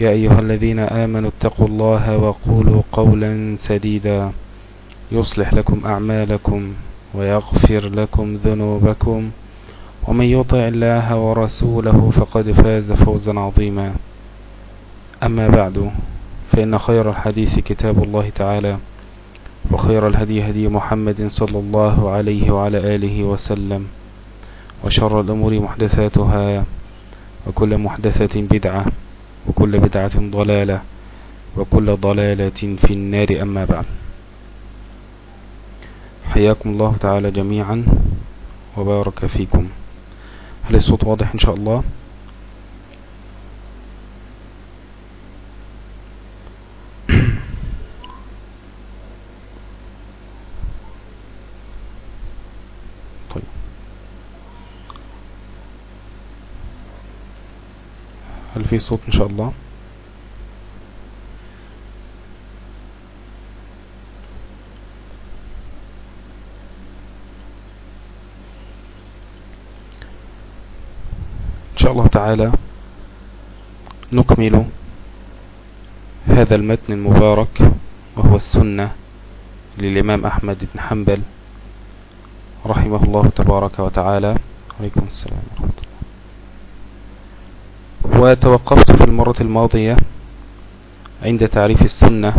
يا أيها الذين آمنوا اتقوا الله وقولوا قولا سديدا يصلح لكم أعمالكم ويغفر لكم ذنوبكم ومن يطع الله ورسوله فقد فاز فوزا عظيما. أما بعد فإن خير الحديث كتاب الله تعالى وخير الهدي هدي محمد صلى الله عليه وعلى آله وسلم وشر الأمور محدثاتها وكل محدثة بدعة. وكل بدعة ضلالة وكل ضلالة في النار أما بعد. حياكم الله تعالى جميعا وبارك فيكم. هل الصوت واضح إن شاء الله؟ هل في صوت إن شاء الله. إن شاء الله تعالى نكمل هذا المتن المبارك وهو السنة للإمام أحمد بن حنبل رحمه الله تبارك وتعالى. عليكم السلام ورحمة الله. وتوقفت في المرة الماضية عند تعريف السنة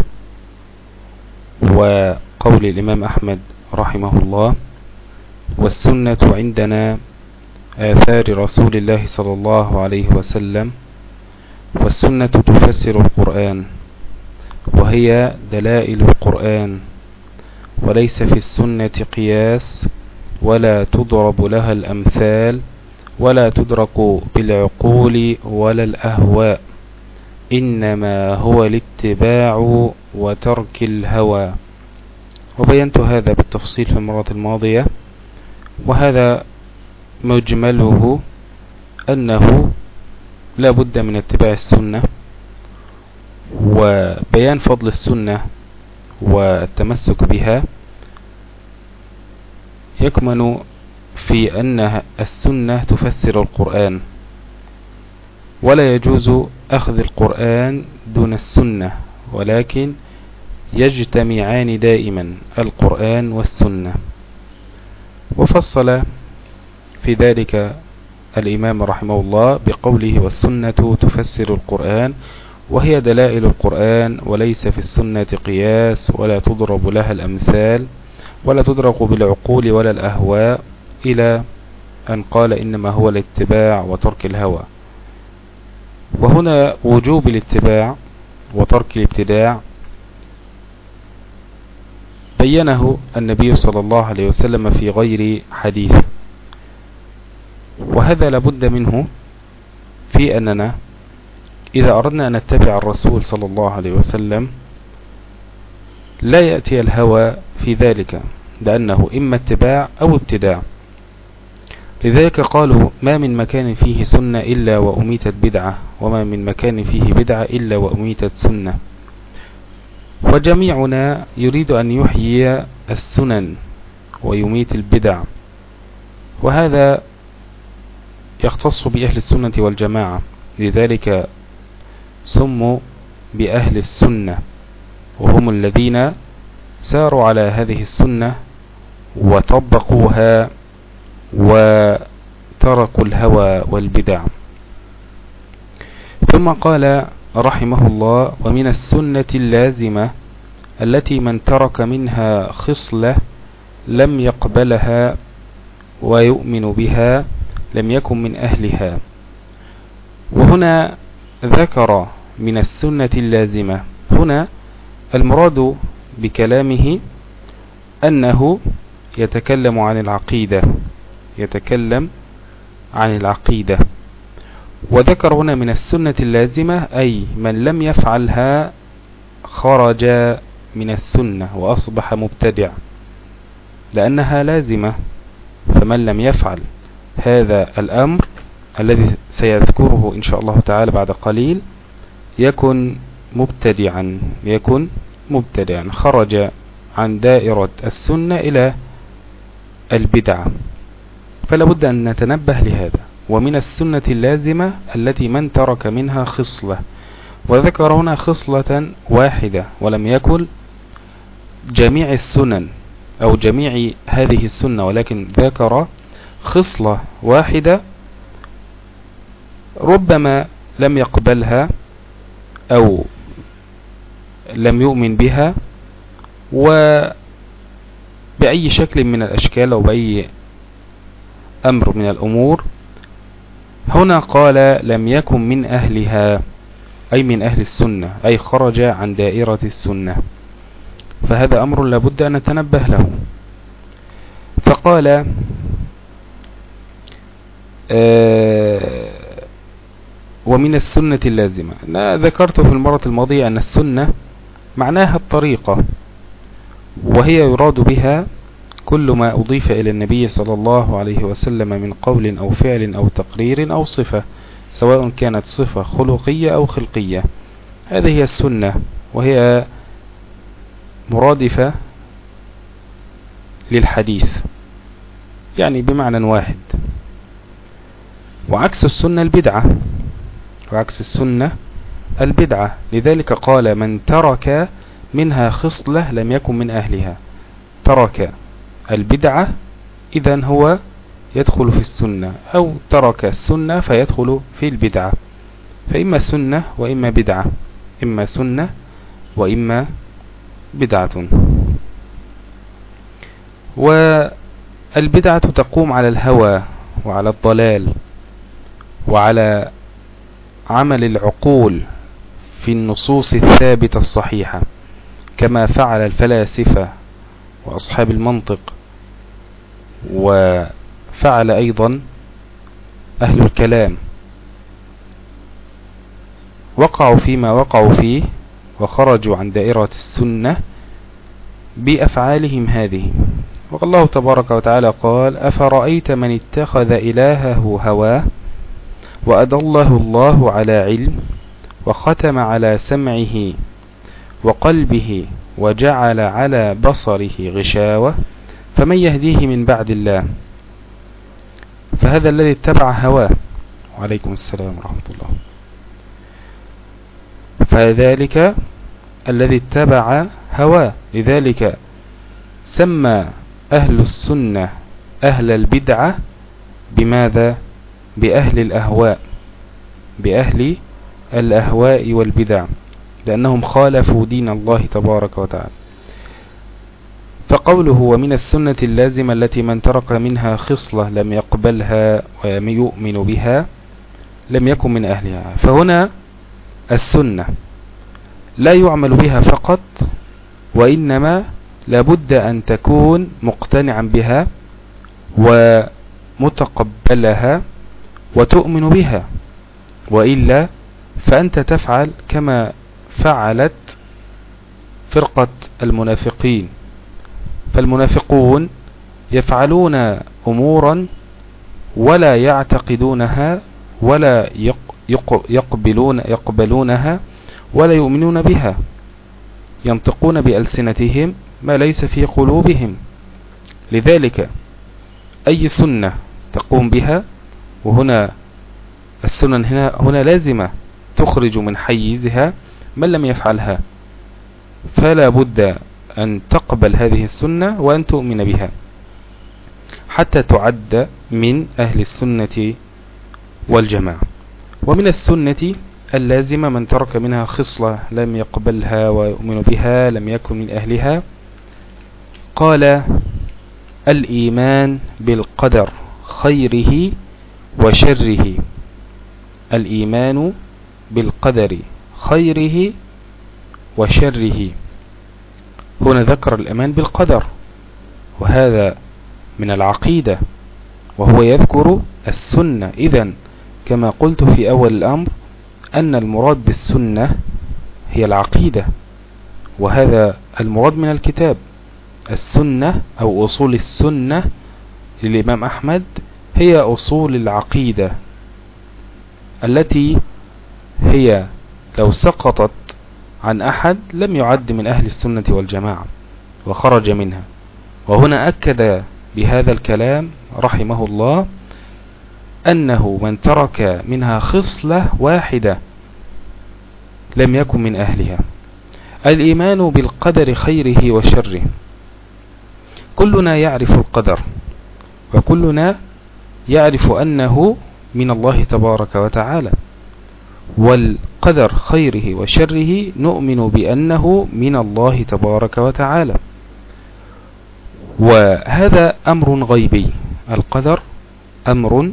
وقول الإمام أحمد رحمه الله والسنة عندنا آثار رسول الله صلى الله عليه وسلم والسنة تفسر القرآن وهي دلائل القرآن وليس في السنة قياس ولا تضرب لها الأمثال ولا تدرك بالعقول ولا الأهواء إنما هو الاتباع وترك الهوى. وبينت هذا بالتفصيل في المرة الماضية وهذا مجمله أنه لا بد من اتباع السنة وبيان فضل السنة والتمسك بها يكمن في أن السنة تفسر القرآن. ولا يجوز أخذ القرآن دون السنة ولكن يجتمعان دائما القرآن والسنة. وفصل في ذلك الإمام رحمه الله بقوله والسنة تفسر القرآن وهي دلائل القرآن وليس في السنة قياس ولا تضرب لها الأمثال ولا تدرك بالعقول ولا الأهواء إلى أن قال إنما هو الاتباع وترك الهوى. وهنا وجوب الاتباع وترك الابتداع. بينه النبي صلى الله عليه وسلم في غير حديث. وهذا لابد منه في أننا إذا أردنا أن نتبع الرسول صلى الله عليه وسلم لا يأتي الهوى في ذلك لأنه إما اتباع أو ابتداع. لذلك قالوا ما من مكان فيه سنة إلا وأميتت بدعة وما من مكان فيه بدعة إلا وأميتت سنة. وجميعنا يريد أن يحيي السنن ويميت البدع. وهذا يختص بأهل السنة والجماعة. لذلك سموا بأهل السنة وهم الذين ساروا على هذه السنة وطبقوها وتركوا الهوى والبدع. ثم قال رحمه الله ومن السنة اللازمة التي من ترك منها خصلة لم يقبلها ويؤمن بها لم يكن من أهلها. وهنا ذكر من السنة اللازمة. هنا المراد بكلامه أنه يتكلم عن العقيدة. يتكلم عن العقيدة. وذكر هنا من السنة اللازمة أي من لم يفعلها خرج من السنة وأصبح مبتدع لأنها لازمة فمن لم يفعل هذا الأمر الذي سيذكره إن شاء الله تعالى بعد قليل يكن مبتدعا يكن مبتدعا خرج عن دائرة السنة إلى البدعة. فلا بد أن نتنبه لهذا ومن السنة اللازمة التي من ترك منها خصلة. وذكر هنا خصلة واحدة ولم يكن جميع السنن أو جميع هذه السنة ولكن ذكر خصلة واحدة ربما لم يقبلها أو لم يؤمن بها وبأي شكل من الأشكال أو بأي أمر من الأمور. هنا قال لم يكن من أهلها أي من أهل السنة أي خرج عن دائرة السنة. فهذا أمر لابد أن نتنبه له. فقال آه ومن السنة اللازمة. أنا ذكرت في المرة الماضية أن السنة معناها الطريقة وهي يراد بها كل ما أضيف إلى النبي صلى الله عليه وسلم من قول أو فعل أو تقرير أو صفة سواء كانت صفة خلقية أو خلقية. هذه هي السنة وهي مرادفة للحديث يعني بمعنى واحد. وعكس السنة البدعة وعكس السنة البدعة. لذلك قال من ترك منها خصلة لم يكن من أهلها. ترك. البدعة إذا هو يدخل في السنة أو ترك السنة فيدخل في البدعة. فإما سنة وإما بدعة إما سنة وإما بدعة. والبدعة تقوم على الهوى وعلى الضلال وعلى عمل العقول في النصوص الثابتة الصحيحة كما فعل الفلاسفة وأصحاب المنطق. وفعل أيضا أهل الكلام. وقعوا فيما وقعوا فيه وخرجوا عن دائرة السنة بأفعالهم هذه. والله تبارك وتعالى قال أفرأيت من اتخذ إلهه هواه وأضله الله على علم وختم على سمعه وقلبه وجعل على بصره غشاوة فمن يهديه من بعد الله؟ فهذا الذي اتبع هواه. وعليكم السلام ورحمة الله. فذلك الذي اتبع هواه. لذلك سمى أهل السنة أهل البدعة بماذا؟ بأهل الأهواء. بأهل الأهواء والبدع. لأنهم خالفوا دين الله تبارك وتعالى. فقوله ومن السنة اللازمة التي من ترك منها خصلة لم يقبلها ويؤمن بها لم يكن من أهلها. فهنا السنة. لا يعمل بها فقط وإنما لابد أن تكون مقتنعا بها ومتقبلها وتؤمن بها. وإلا فأنت تفعل كما فعلت فرقة المنافقين. فالمنافقون يفعلون أمورا ولا يعتقدونها ولا يقبلون يقبلونها ولا يؤمنون بها ينطقون بألسنتهم ما ليس في قلوبهم. لذلك أي سنة تقوم بها؟ وهنا السنن هنا, هنا لازمة تخرج من حيزها من لم يفعلها. فلا بد أن تقبل هذه السنة وأن تؤمن بها. حتى تعد من أهل السنة والجماعة. ومن السنة اللازمة من ترك منها خصلة لم يقبلها ويؤمن بها لم يكن من أهلها قال الإيمان بالقدر خيره وشره. الإيمان بالقدر خيره وشره. هنا ذكر الأمان بالقدر وهذا من العقيدة وهو يذكر السنة. إذا كما قلت في أول الأمر أن المراد بالسنة هي العقيدة وهذا المراد من الكتاب. السنة أو أصول السنة للإمام أحمد هي أصول العقيدة التي هي لو سقطت عن أحد لم يعد من أهل السنة والجماعة وخرج منها. وهنا أكد بهذا الكلام رحمه الله أنه من ترك منها خصلة واحدة لم يكن من أهلها. الإيمان بالقدر خيره وشره. كلنا يعرف القدر وكلنا يعرف أنه من الله تبارك وتعالى. والقدر خيره وشره نؤمن بأنه من الله تبارك وتعالى. وهذا أمر غيبي. القدر أمر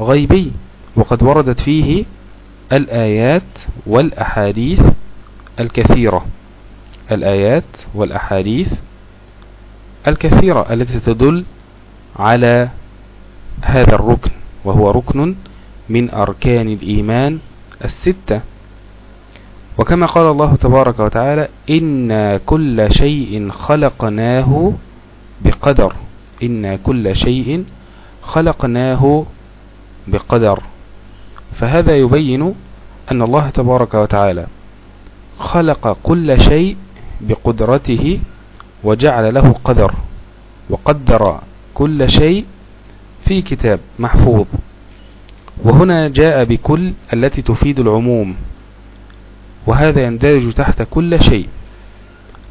غيبي. وقد وردت فيه الآيات والأحاديث الكثيرة. الآيات والأحاديث الكثيرة التي تدل على هذا الركن. وهو ركن من أركان الإيمان الستة. وكما قال الله تبارك وتعالى إنا كل شيء خلقناه بقدر. إنا كل شيء خلقناه بقدر. فهذا يبين أن الله تبارك وتعالى خلق كل شيء بقدرته وجعل له قدر. وقدر كل شيء في كتاب محفوظ. وهنا جاء بكل التي تفيد العموم وهذا يندرج تحت كل شيء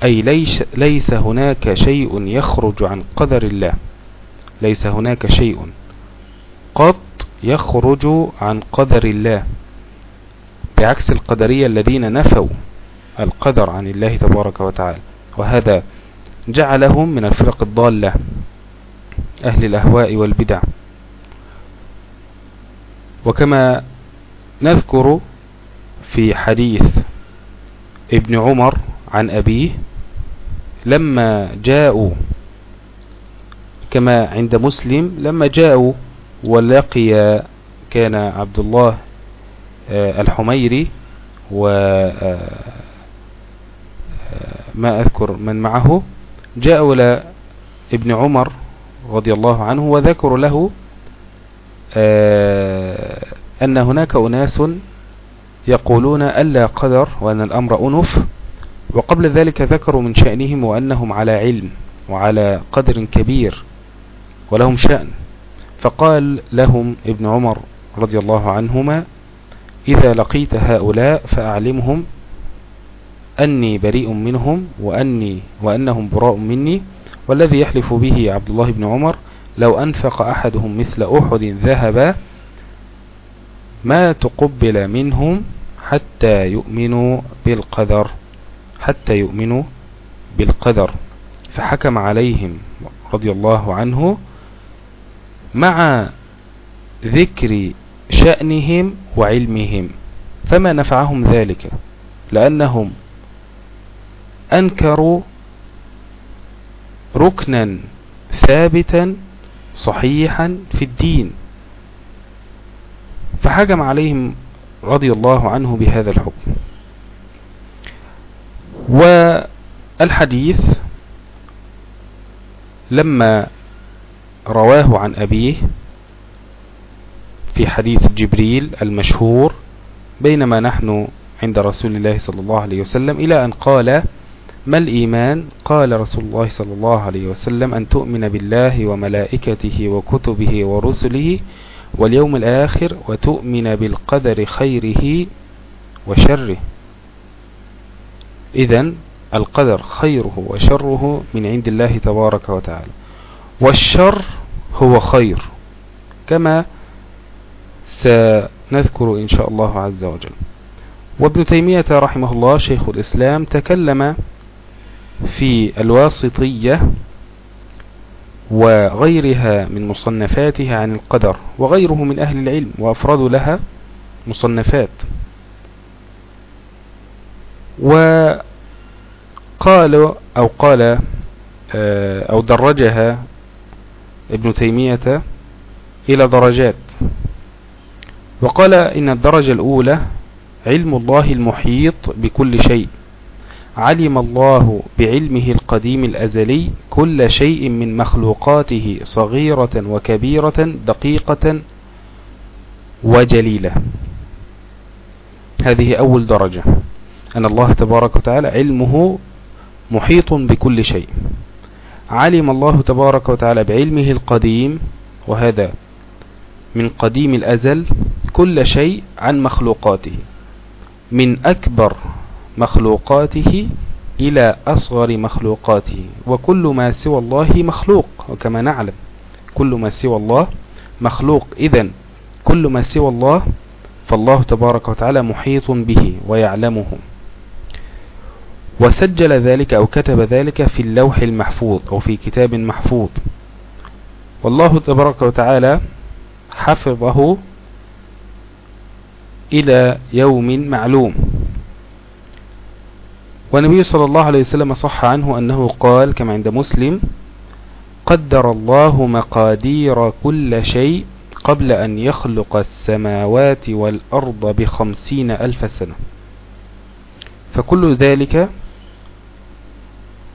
أي ليس, ليس هناك شيء يخرج عن قدر الله ليس هناك شيء قط يخرج عن قدر الله بعكس القدرية الذين نفوا القدر عن الله تبارك وتعالى وهذا جعلهم من الفرق الضالة أهل الأهواء والبدع. وكما نذكر في حديث ابن عمر عن أبيه لما جاءوا كما عند مسلم لما جاءوا ولقي كان عبد الله آه، الحميري و آه، ما أذكر من معه جاءوا إلى ابن عمر رضي الله عنه وذكروا له أن هناك أناس يقولون ألا قدر وأن الأمر أنف وقبل ذلك ذكروا من شأنهم وأنهم على علم وعلى قدر كبير ولهم شأن. فقال لهم ابن عمر رضي الله عنهما إذا لقيت هؤلاء فأعلمهم أني بريء منهم وأني وأنهم براء مني والذي يحلف به عبد الله بن عمر لو أنفق أحدهم مثل أحد ذهبا ما تقبل منهم حتى يؤمنوا بالقدر حتى يؤمنوا بالقدر. فحكم عليهم رضي الله عنه مع ذكر شأنهم وعلمهم. فما نفعهم ذلك؟ لأنهم أنكروا ركنا ثابتا صحيحا في الدين. فحكم عليهم رضي الله عنه بهذا الحكم. والحديث لما رواه عن أبيه في حديث جبريل المشهور بينما نحن عند رسول الله صلى الله عليه وسلم إلى أن قال ما الإيمان؟ قال رسول الله صلى الله عليه وسلم أن تؤمن بالله وملائكته وكتبه ورسله واليوم الآخر وتؤمن بالقدر خيره وشره. إذا القدر خيره وشره من عند الله تبارك وتعالى. والشر هو خير كما سنذكر إن شاء الله عز وجل. وابن تيمية رحمه الله شيخ الإسلام تكلم في الواسطية وغيرها من مصنفاتها عن القدر وغيره من أهل العلم وأفراد لها مصنفات. وقال أو قال آه، أو درجها ابن تيمية إلى درجات. وقال إن الدرجة الأولى علم الله المحيط بكل شيء. علم الله بعلمه القديم الأزلي كل شيء من مخلوقاته صغيرة وكبيرة دقيقة وجليلة. هذه أول درجة. أن الله تبارك وتعالى علمه محيط بكل شيء. علم الله تبارك وتعالى بعلمه القديم وهذا من قديم الأزل كل شيء عن مخلوقاته. من أكبر مخلوقاته إلى أصغر مخلوقاته وكل ما سوى الله مخلوق وكما نعلم كل ما سوى الله مخلوق. إذا كل ما سوى الله فالله تبارك وتعالى محيط به ويعلمه. وسجل ذلك أو كتب ذلك في اللوح المحفوظ أو في كتاب محفوظ. والله تبارك وتعالى حفظه إلى يوم معلوم. والنبي صلى الله عليه وسلم صح عنه أنه قال كما عند مسلم قدر الله مقادير كل شيء قبل أن يخلق السماوات والأرض بخمسين ألف سنة. فكل ذلك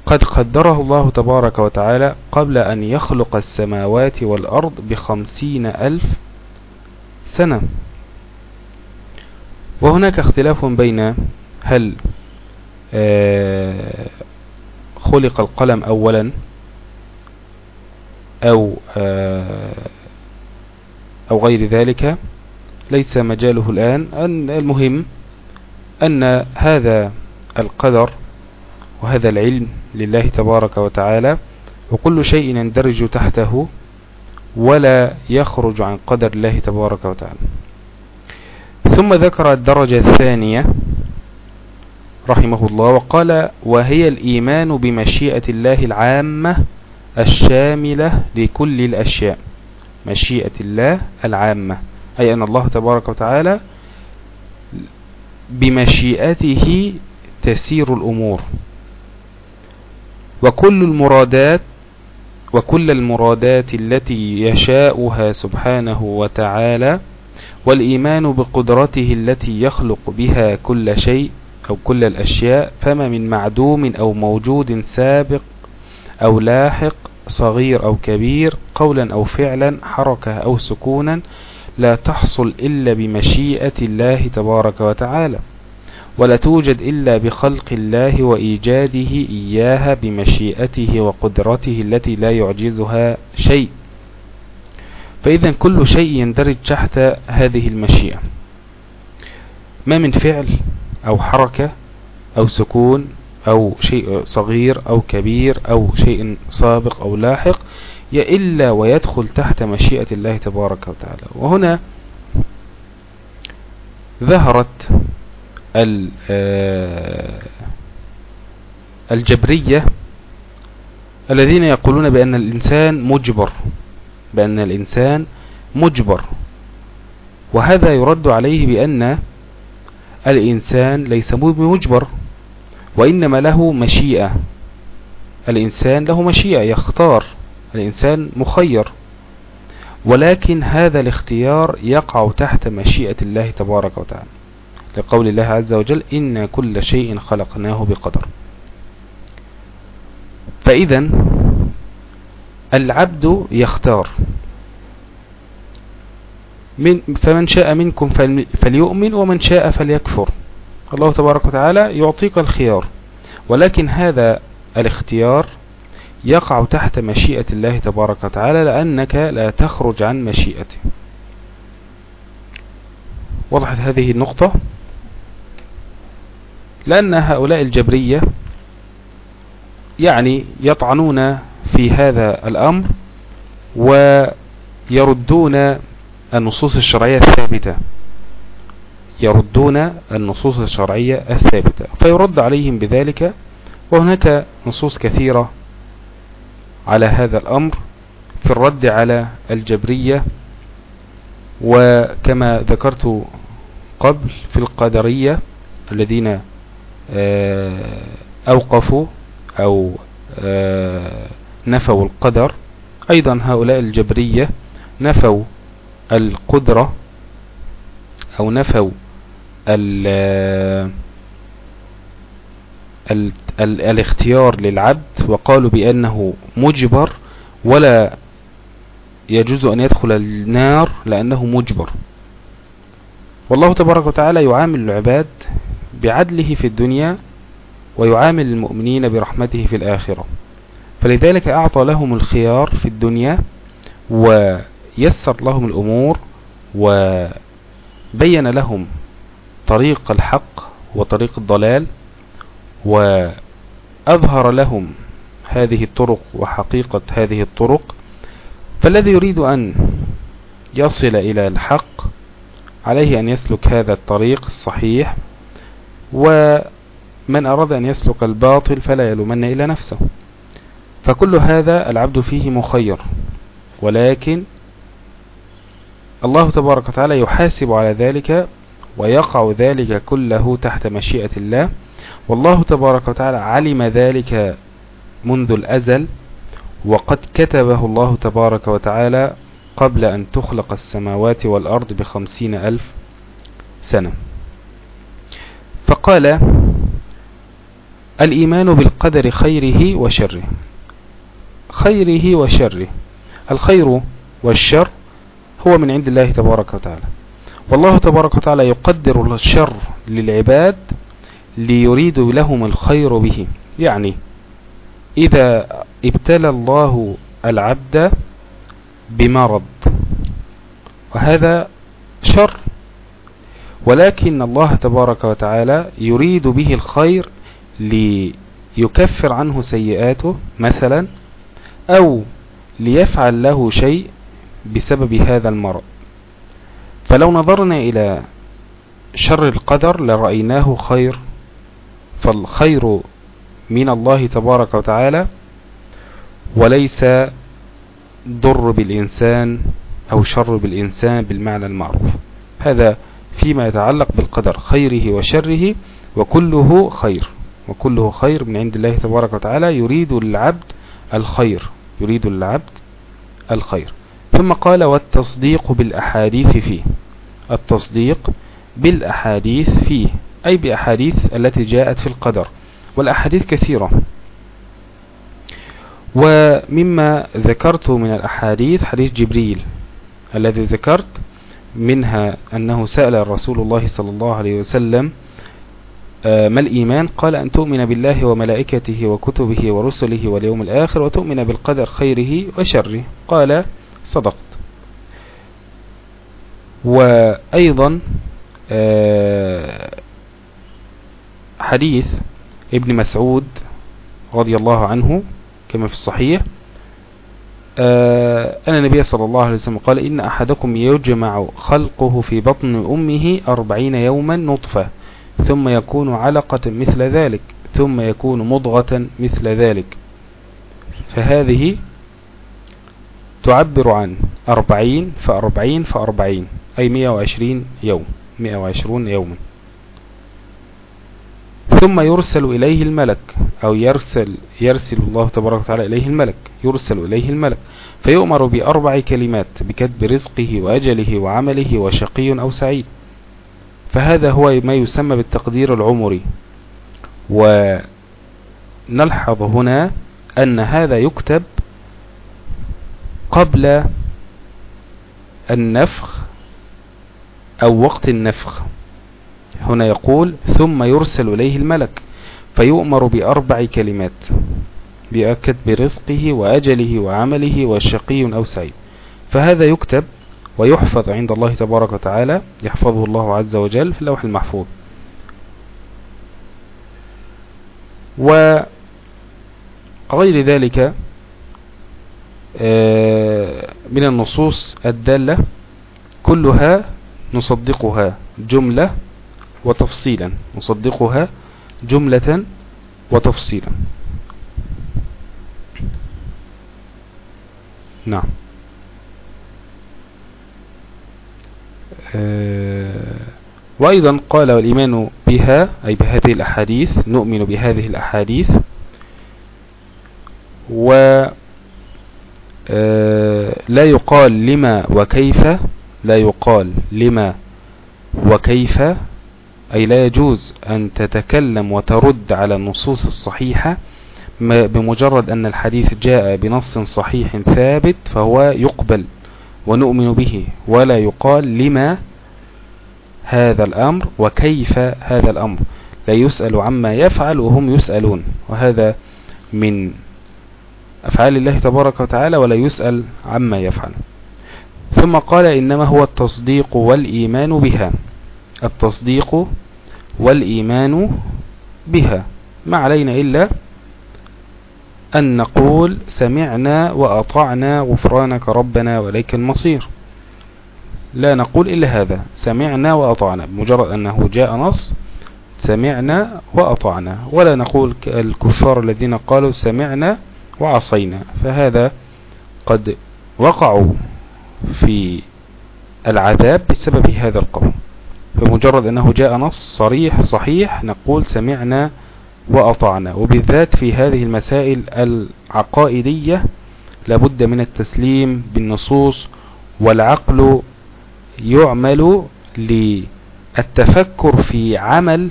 قد قدره الله تبارك وتعالى قبل أن يخلق السماوات والأرض بخمسين ألف سنة. وهناك اختلاف بين هل خلق القلم أولا أو آه، أو غير ذلك. ليس مجاله الآن. أن المهم أن هذا القدر وهذا العلم لله تبارك وتعالى وكل شيء يندرج تحته ولا يخرج عن قدر الله تبارك وتعالى. ثم ذكر الدرجة الثانية رحمه الله وقال وهي الإيمان بمشيئة الله العامة الشاملة لكل الأشياء. مشيئة الله العامة أي أن الله تبارك وتعالى بمشيئته تسير الأمور. وكل المرادات وكل المرادات التي يشاؤها سبحانه وتعالى والإيمان بقدرته التي يخلق بها كل شيء أو كل الأشياء فما من معدوم أو موجود سابق أو لاحق صغير أو كبير قولا أو فعلا حركة أو سكونا لا تحصل إلا بمشيئة الله تبارك وتعالى ولا توجد إلا بخلق الله وإيجاده إياها بمشيئته وقدرته التي لا يعجزها شيء. فإذا كل شيء يندرج تحت هذه المشيئة. ما من فعل؟ أو حركة أو سكون أو شيء صغير أو كبير أو شيء سابق أو لاحق إلا ويدخل تحت مشيئة الله تبارك وتعالى. وهنا ظهرت آه، الجبرية الذين يقولون بأن الإنسان مجبر بأن الإنسان مجبر. وهذا يرد عليه بأن الإنسان ليس بمجبر وإنما له مشيئة. الإنسان له مشيئة يختار. الإنسان مخير. ولكن هذا الاختيار يقع تحت مشيئة الله تبارك وتعالى لقول الله عز وجل إن كل شيء خلقناه بقدر. فإذا العبد يختار. من فمن شاء منكم فليؤمن ومن شاء فليكفر. الله تبارك وتعالى يعطيك الخيار. ولكن هذا الاختيار يقع تحت مشيئة الله تبارك وتعالى لأنك لا تخرج عن مشيئته. وضحت هذه النقطة؟ لأن هؤلاء الجبرية يعني يطعنون في هذا الأمر ويردون النصوص الشرعية الثابتة. يردون النصوص الشرعية الثابتة. فيرد عليهم بذلك وهناك نصوص كثيرة على هذا الأمر في الرد على الجبرية وكما ذكرت قبل في القدرية الذين آه، أوقفوا أو آه، نفوا القدر. أيضا هؤلاء الجبرية نفوا القدرة أو نفوا ال ال ال الاختيار للعبد وقالوا بأنه مجبر ولا يجوز أن يدخل النار لأنه مجبر. والله تبارك وتعالى يعامل العباد بعدله في الدنيا ويعامل المؤمنين برحمته في الآخرة. فلذلك أعطى لهم الخيار في الدنيا ويسر لهم الأمور وبين لهم طريق الحق وطريق الضلال وأظهر لهم هذه الطرق وحقيقة هذه الطرق. فالذي يريد أن يصل إلى الحق عليه أن يسلك هذا الطريق الصحيح ومن أراد أن يسلك الباطل فلا يلومن إلى نفسه. فكل هذا العبد فيه مخير ولكن الله تبارك وتعالى يحاسب على ذلك ويقع ذلك كله تحت مشيئة الله. والله تبارك وتعالى علم ذلك منذ الأزل وقد كتبه الله تبارك وتعالى قبل أن تخلق السماوات والأرض بخمسين ألف سنة. فقال الإيمان بالقدر خيره وشره. خيره وشره. الخير والشر هو من عند الله تبارك وتعالى. والله تبارك وتعالى يقدر الشر للعباد ليريد لهم الخير به. يعني إذا ابتلى الله العبد بمرض وهذا شر. ولكن الله تبارك وتعالى يريد به الخير ليكفر عنه سيئاته مثلا أو ليفعل له شيء بسبب هذا المرض. فلو نظرنا إلى شر القدر لرأيناه خير فالخير من الله تبارك وتعالى وليس ضر بالإنسان أو شر بالإنسان بالمعنى المعروف. هذا فيما يتعلق بالقدر خيره وشره وكله خير. وكله خير من عند الله تبارك وتعالى يريد العبد الخير يريد العبد الخير. ثم قال والتصديق بالأحاديث فيه. التصديق بالأحاديث فيه. أي بأحاديث التي جاءت في القدر. والأحاديث كثيرة. ومما ذكرت من الأحاديث حديث جبريل. الذي ذكرت منها أنه سأل الرسول الله صلى الله عليه وسلم آه، ما الإيمان؟ قال أن تؤمن بالله وملائكته وكتبه ورسله واليوم الآخر وتؤمن بالقدر خيره وشره. قال صدقت. وأيضا آه، حديث ابن مسعود رضي الله عنه كما في الصحيح آه، أن النبي صلى الله عليه وسلم قال إن أحدكم يجمع خلقه في بطن أمه أربعين يوما نطفة ثم يكون علقة مثل ذلك ثم يكون مضغة مثل ذلك. فهذه تعبر عن أربعين فأربعين فأربعين أي مئة وعشرين يوم مئة وعشرون يوما ثم يرسل إليه الملك أو يرسل, يرسل الله تبارك وتعالى إليه الملك يرسل إليه الملك. فيؤمر بأربع كلمات بكتب رزقه وأجله وعمله وشقي أو سعيد. فهذا هو ما يسمى بالتقدير العمري. ونلحظ هنا أن هذا يكتب قبل النفخ أو وقت النفخ. هنا يقول ثم يرسل إليه الملك فيؤمر بأربع كلمات بأكد برزقه وأجله وعمله وشقي أو سعيد. فهذا يكتب ويحفظ عند الله تبارك وتعالى يحفظه الله عز وجل في اللوح المحفوظ. وغير ذلك من النصوص الدالة كلها نصدقها جملة وتفصيلا نصدقها جملة وتفصيلا. نعم. آه، وأيضا قال والإيمان بها أي بهذه الأحاديث نؤمن بهذه الأحاديث و آه، لا يقال لما وكيف لا يقال لما وكيف أي لا يجوز أن تتكلم وترد على النصوص الصحيحة بمجرد أن الحديث جاء بنص صحيح ثابت فهو يقبل ونؤمن به ولا يقال لما هذا الأمر وكيف هذا الأمر. لا يسأل عما يفعل وهم يسألون وهذا من أفعال الله تبارك وتعالى ولا يسأل عما يفعل. ثم قال إنما هو التصديق والإيمان بها. التصديق والإيمان بها. ما علينا إلا أن نقول سمعنا وأطعنا غفرانك ربنا وليك المصير. لا نقول إلا هذا. سمعنا وأطعنا. بمجرد أنه جاء نص سمعنا وأطعنا. ولا نقول الكفار الذين قالوا سمعنا وعصينا فهذا قد وقعوا في العذاب بسبب هذا القول. فمجرد أنه جاء نص صريح صحيح نقول سمعنا وأطعنا. وبالذات في هذه المسائل العقائدية لابد من التسليم بالنصوص والعقل يعمل للتفكر في عمل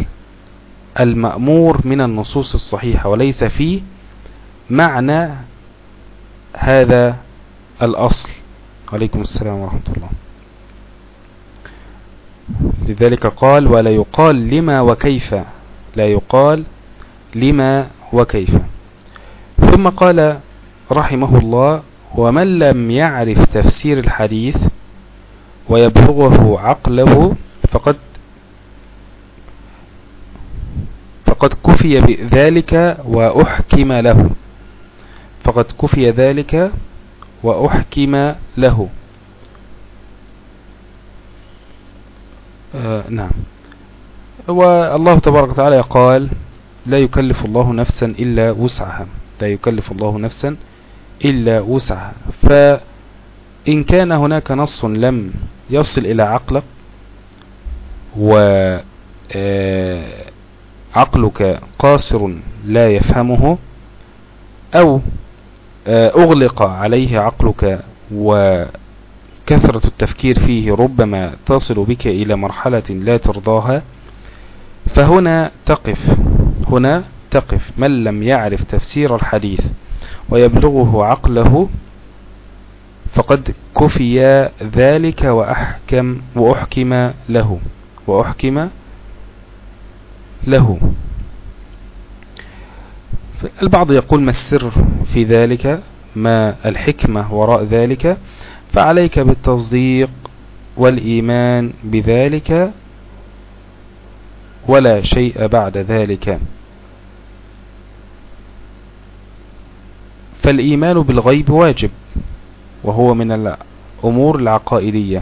المأمور من النصوص الصحيحة وليس في معنى هذا الأصل. عليكم السلام ورحمة الله. لذلك قال ولا يقال لما وكيف. لا يقال لما وكيف. ثم قال رحمه الله ومن لم يعرف تفسير الحديث ويبلغه عقله فقد فقد كفي بذلك وأحكم له. فقد كفي ذلك وأحكم له. آه نعم. والله تبارك وتعالى قال لا يكلف الله نفسا إلا وسعها. لا يكلف الله نفسا إلا وسعها. فإن كان هناك نص لم يصل إلى عقلك وعقلك آه، قاصر لا يفهمه أو أغلق عليه عقلك وكثرة التفكير فيه ربما تصل بك إلى مرحلة لا ترضاها. فهنا تقف هنا تقف. من لم يعرف تفسير الحديث ويبلغه عقله فقد كفي ذلك وأحكم وأحكم له وأحكم له. البعض يقول ما السر في ذلك؟ ما الحكمة وراء ذلك؟ فعليك بالتصديق والإيمان بذلك ولا شيء بعد ذلك. فالإيمان بالغيب واجب وهو من الأمور العقائدية.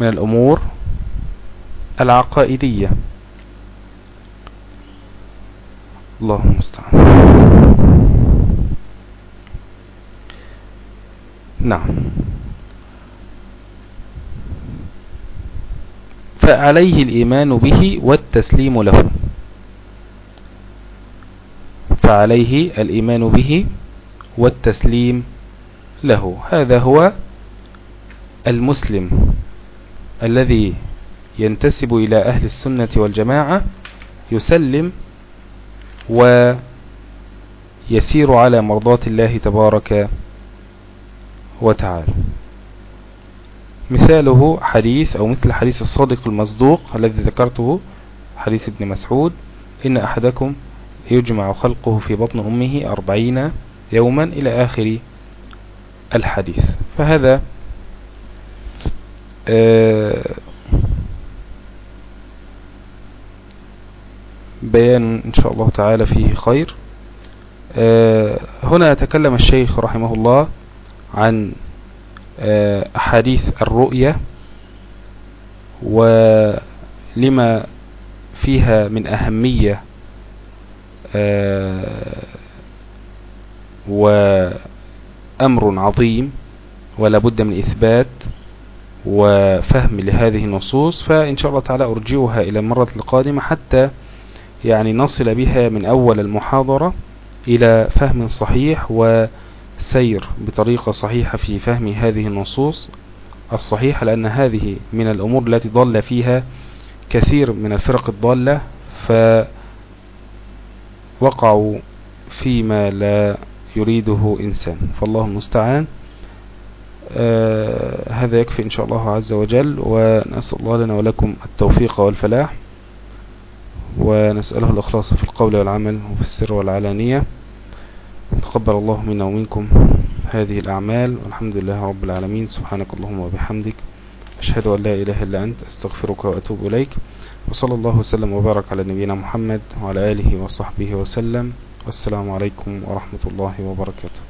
من الأمور العقائدية. الله المستعان. نعم. فعليه الإيمان به والتسليم له. فعليه الإيمان به والتسليم له. هذا هو المسلم الذي ينتسب إلى أهل السنة والجماعة يسلم ويسير على مرضات الله تبارك وتعالى. مثاله حديث أو مثل حديث الصادق المصدوق الذي ذكرته حديث ابن مسعود إن أحدكم يجمع خلقه في بطن أمه أربعين يوما إلى آخر الحديث. فهذا بيان إن شاء الله تعالى فيه خير. آه، هنا تكلم الشيخ رحمه الله عن أحاديث الرؤية ولما فيها من أهمية وأمر عظيم ولا بد من إثبات وفهم لهذه النصوص فإن شاء الله تعالى أرجعها إلى المرة القادمة حتى يعني نصل بها من أول المحاضرة إلى فهم صحيح وسير بطريقة صحيحة في فهم هذه النصوص الصحيحة لأن هذه من الأمور التي ضل فيها كثير من الفرق الضالة فوقعوا فيما لا يريده إنسان. فالله المستعان. آه هذا يكفي إن شاء الله عز وجل ونسأل الله لنا ولكم التوفيق والفلاح. ونسأله الإخلاص في القول والعمل وفي السر والعلانية. تقبل الله منا ومنكم هذه الأعمال والحمد لله رب العالمين. سبحانك اللهم وبحمدك. أشهد أن لا إله إلا أنت. أستغفرك وأتوب إليك. وصلى الله وسلم وبارك على نبينا محمد وعلى آله وصحبه وسلم. والسلام عليكم ورحمة الله وبركاته.